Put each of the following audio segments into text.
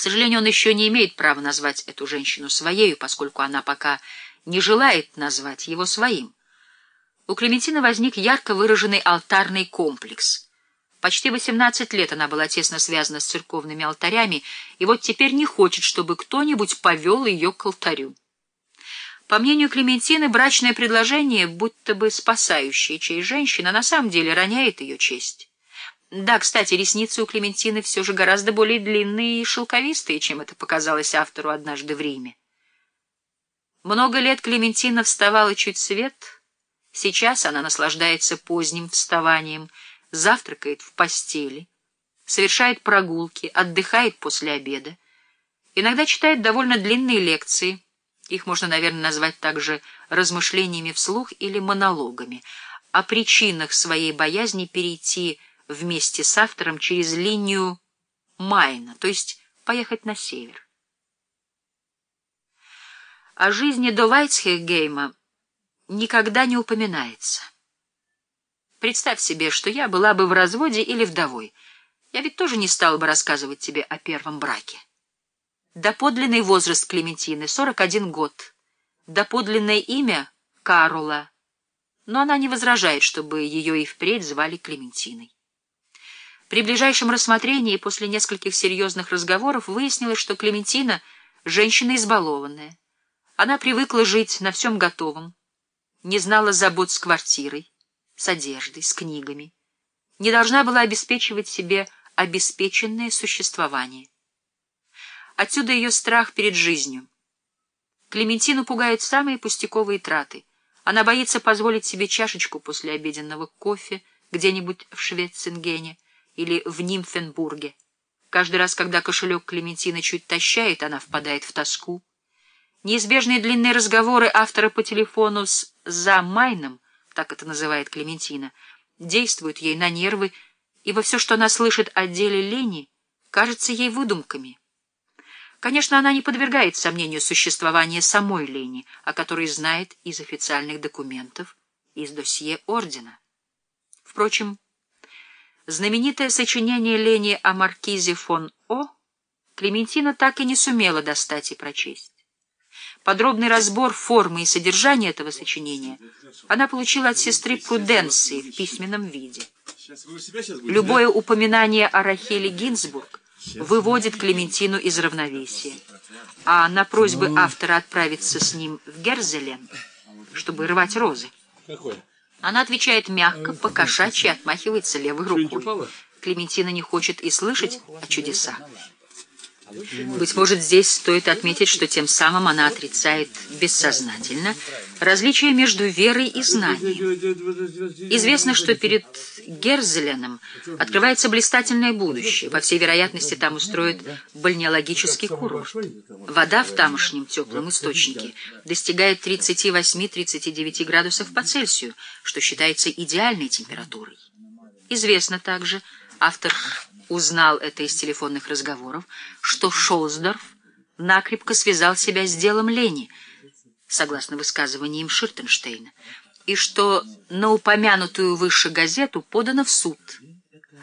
сожалению, он еще не имеет права назвать эту женщину своею, поскольку она пока не желает назвать его своим. У Клементины возник ярко выраженный алтарный комплекс. Почти 18 лет она была тесно связана с церковными алтарями, и вот теперь не хочет, чтобы кто-нибудь повел ее к алтарю. По мнению Клементины, брачное предложение, будто бы спасающее честь женщины, на самом деле роняет ее честь. Да, кстати, ресницы у Клементины все же гораздо более длинные и шелковистые, чем это показалось автору однажды в Риме. Много лет Клементина вставала чуть свет, сейчас она наслаждается поздним вставанием, завтракает в постели, совершает прогулки, отдыхает после обеда, иногда читает довольно длинные лекции, их можно, наверное, назвать также размышлениями вслух или монологами, о причинах своей боязни перейти вместе с автором через линию Майна, то есть поехать на север. О жизни до Лайтсхегейма никогда не упоминается. Представь себе, что я была бы в разводе или вдовой. Я ведь тоже не стала бы рассказывать тебе о первом браке. Доподлинный возраст Клементины — 41 год. Доподлинное имя — Карола. Но она не возражает, чтобы ее и впредь звали Клементиной. При ближайшем рассмотрении после нескольких серьезных разговоров выяснилось, что Клементина — женщина избалованная. Она привыкла жить на всем готовом, не знала забот с квартирой, с одеждой, с книгами, не должна была обеспечивать себе обеспеченное существование. Отсюда ее страх перед жизнью. Клементину пугают самые пустяковые траты. Она боится позволить себе чашечку после обеденного кофе где-нибудь в Швецингене, или в Нимфенбурге. Каждый раз, когда кошелек Клементины чуть тащает, она впадает в тоску. Неизбежные длинные разговоры автора по телефону с «замайном», так это называет Клементина, действуют ей на нервы, ибо все, что она слышит о деле Лени, кажется ей выдумками. Конечно, она не подвергает сомнению существование самой Лени, о которой знает из официальных документов, из досье ордена. Впрочем, Знаменитое сочинение Лени о маркизе фон О Клементина так и не сумела достать и прочесть. Подробный разбор формы и содержания этого сочинения она получила от сестры Пруденции в письменном виде. Любое упоминание о Рахеле Гинзбург выводит Клементину из равновесия, а на просьбы автора отправиться с ним в Герзелен, чтобы рвать розы, она отвечает мягко, покошачьи, отмахивается левой рукой. Клементина не хочет и слышать о чудесах. Быть может, здесь стоит отметить, что тем самым она отрицает бессознательно различие между верой и знанием. Известно, что перед Герзеленом открывается блистательное будущее. По всей вероятности, там устроят бальнеологический курорт. Вода в тамошнем теплом источнике достигает 38-39 градусов по Цельсию, что считается идеальной температурой. Известно также, автор узнал это из телефонных разговоров, что Шоусдорф накрепко связал себя с делом Лени, согласно высказываниям Ширтенштейна, и что на упомянутую выше газету подано в суд.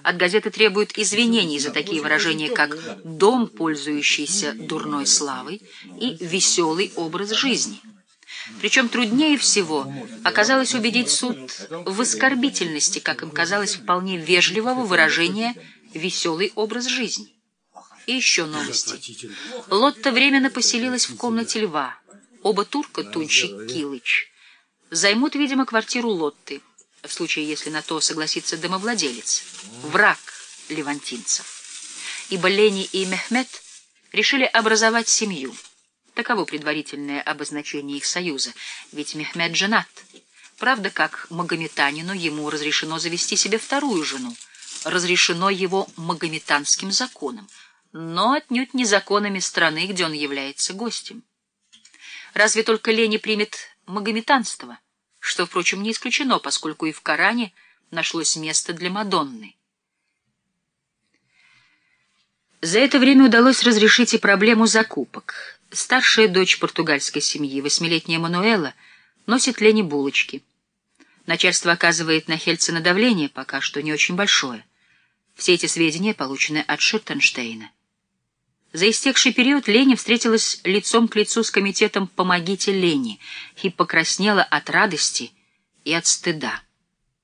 От газеты требуют извинений за такие выражения, как «дом, пользующийся дурной славой» и «веселый образ жизни». Причем труднее всего оказалось убедить суд в оскорбительности, как им казалось, вполне вежливого выражения веселый образ жизни. И еще новости. Лотта временно поселилась в комнате льва. Оба турка, Тунчик, Килыч, займут, видимо, квартиру Лотты, в случае, если на то согласится домовладелец, враг левантинцев. Ибо Лени и Мехмед решили образовать семью. Таково предварительное обозначение их союза, ведь Мехмед женат. Правда, как магометанину ему разрешено завести себе вторую жену, разрешено его магометанским законом, но отнюдь не законами страны, где он является гостем. Разве только Лени примет магометанство, что, впрочем, не исключено, поскольку и в Коране нашлось место для Мадонны. За это время удалось разрешить и проблему закупок. Старшая дочь португальской семьи, восьмилетняя Мануэла, носит Лене булочки. Начальство оказывает на Хельцена давление, пока что не очень большое. Все эти сведения получены от Ширтенштейна. За истекший период Лени встретилась лицом к лицу с комитетом «Помогите Лене» и покраснела от радости и от стыда.